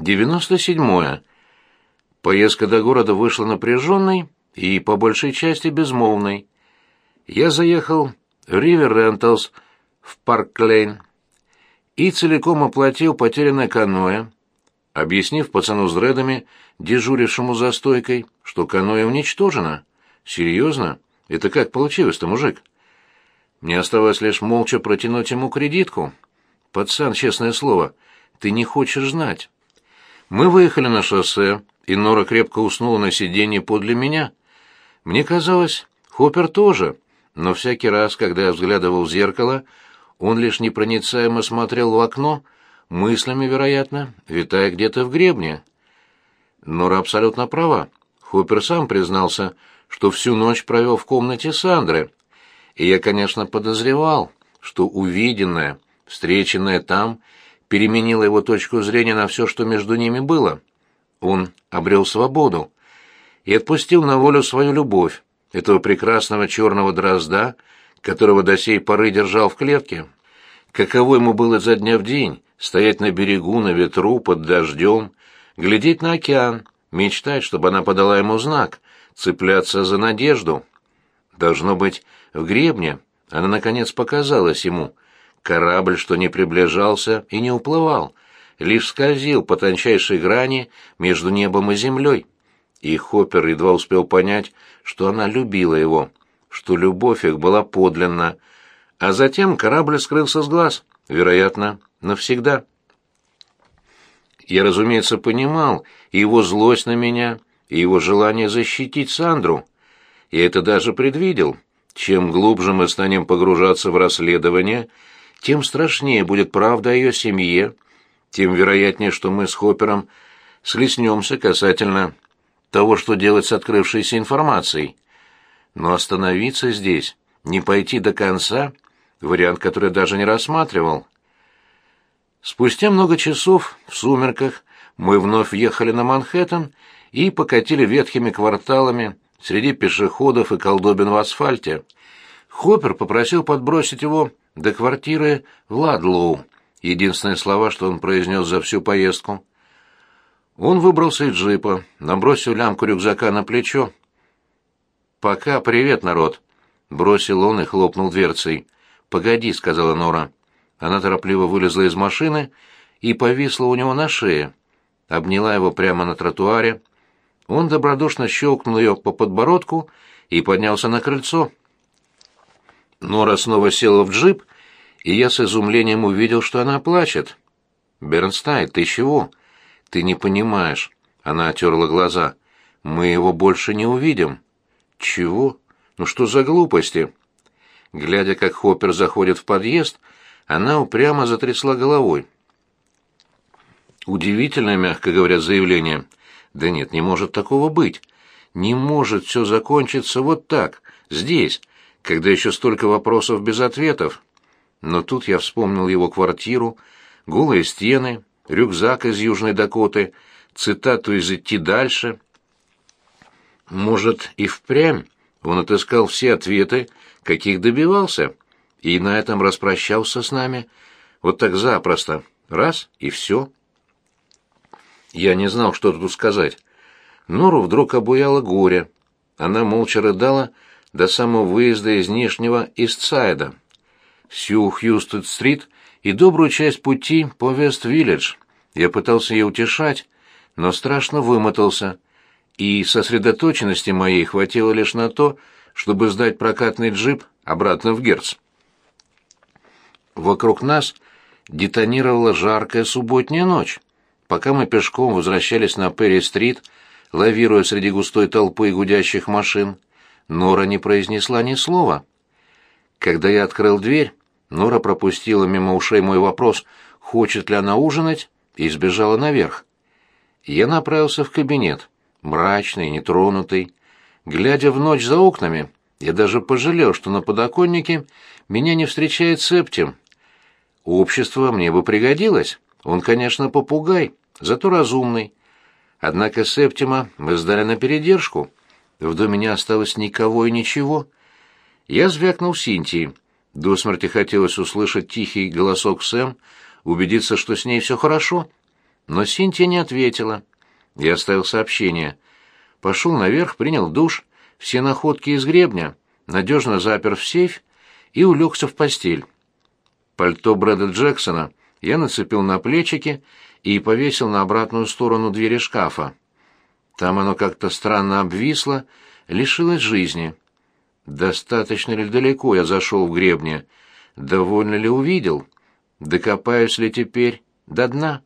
97. Поездка до города вышла напряженной и, по большей части, безмолвной. Я заехал в Ривер Ренталс в Парк-Лейн и целиком оплатил потерянное каноэ, объяснив пацану с дредами, дежурившему за стойкой, что каноэ уничтожено. Серьезно? Это как получилось-то, мужик? Мне оставалось лишь молча протянуть ему кредитку. Пацан, честное слово, ты не хочешь знать. Мы выехали на шоссе, и Нора крепко уснула на сиденье подле меня. Мне казалось, Хоппер тоже, но всякий раз, когда я взглядывал в зеркало, он лишь непроницаемо смотрел в окно, мыслями, вероятно, витая где-то в гребне. Нора абсолютно права. Хоппер сам признался, что всю ночь провел в комнате Сандры. И я, конечно, подозревал, что увиденное, встреченное там, переменило его точку зрения на все, что между ними было. Он обрел свободу и отпустил на волю свою любовь, этого прекрасного черного дрозда, которого до сей поры держал в клетке. Каково ему было за дня в день стоять на берегу, на ветру, под дождем, глядеть на океан, мечтать, чтобы она подала ему знак, цепляться за надежду. Должно быть, в гребне она, наконец, показалась ему. Корабль, что не приближался и не уплывал, лишь скользил по тончайшей грани между небом и землей. И Хоппер едва успел понять, что она любила его, что любовь их была подлинна, а затем корабль скрылся с глаз, вероятно, навсегда. Я, разумеется, понимал и его злость на меня, и его желание защитить Сандру. Я это даже предвидел. Чем глубже мы станем погружаться в расследование, тем страшнее будет правда о ее семье, тем вероятнее, что мы с Хоппером слеснемся касательно того, что делать с открывшейся информацией. Но остановиться здесь, не пойти до конца — вариант, который даже не рассматривал. Спустя много часов, в сумерках, мы вновь въехали на Манхэттен и покатили ветхими кварталами среди пешеходов и колдобин в асфальте. Хоппер попросил подбросить его до квартиры в Ладлоу, единственные слова, что он произнес за всю поездку. Он выбрался из джипа, набросил лямку рюкзака на плечо. «Пока, привет, народ!» — бросил он и хлопнул дверцей. «Погоди», — сказала Нора. Она торопливо вылезла из машины и повисла у него на шее. Обняла его прямо на тротуаре. Он добродушно щелкнул ее по подбородку и поднялся на крыльцо. Нора снова села в джип, и я с изумлением увидел, что она плачет. «Бернстайн, ты чего?» «Ты не понимаешь». Она отерла глаза. «Мы его больше не увидим». «Чего? Ну что за глупости?» Глядя, как Хоппер заходит в подъезд, она упрямо затрясла головой. Удивительное, мягко говоря, заявление. Да нет, не может такого быть. Не может все закончиться вот так, здесь, когда еще столько вопросов без ответов. Но тут я вспомнил его квартиру, голые стены, рюкзак из Южной Дакоты, цитату из «Идти дальше». Может, и впрямь он отыскал все ответы, каких добивался, и на этом распрощался с нами. Вот так запросто. Раз — и все. Я не знал, что тут сказать. Нору вдруг обуяло горе. Она молча рыдала до самого выезда из Нижнего Истсайда. Всю Хьюстед-стрит и добрую часть пути по Вест-Виллидж. Я пытался ее утешать, но страшно вымотался, и сосредоточенности моей хватило лишь на то, чтобы сдать прокатный джип обратно в Герц. Вокруг нас детонировала жаркая субботняя ночь. Пока мы пешком возвращались на Перри-стрит, лавируя среди густой толпы гудящих машин, Нора не произнесла ни слова. Когда я открыл дверь, Нора пропустила мимо ушей мой вопрос, хочет ли она ужинать, и сбежала наверх. Я направился в кабинет, мрачный, нетронутый. Глядя в ночь за окнами, я даже пожалел, что на подоконнике меня не встречает Септим. Общество мне бы пригодилось. Он, конечно, попугай, зато разумный. Однако Септима мы сдали на передержку. В доме не осталось никого и ничего. Я звякнул Синтии. До смерти хотелось услышать тихий голосок Сэм, убедиться, что с ней все хорошо. но Синтия не ответила. Я оставил сообщение. Пошел наверх, принял душ, все находки из гребня, надежно запер в сейф и улегся в постель. Пальто Брэда Джексона я нацепил на плечики и повесил на обратную сторону двери шкафа. Там оно как-то странно обвисло, лишилось жизни. Достаточно ли далеко я зашел в гребне? Довольно ли увидел? Докопаюсь ли теперь до дна?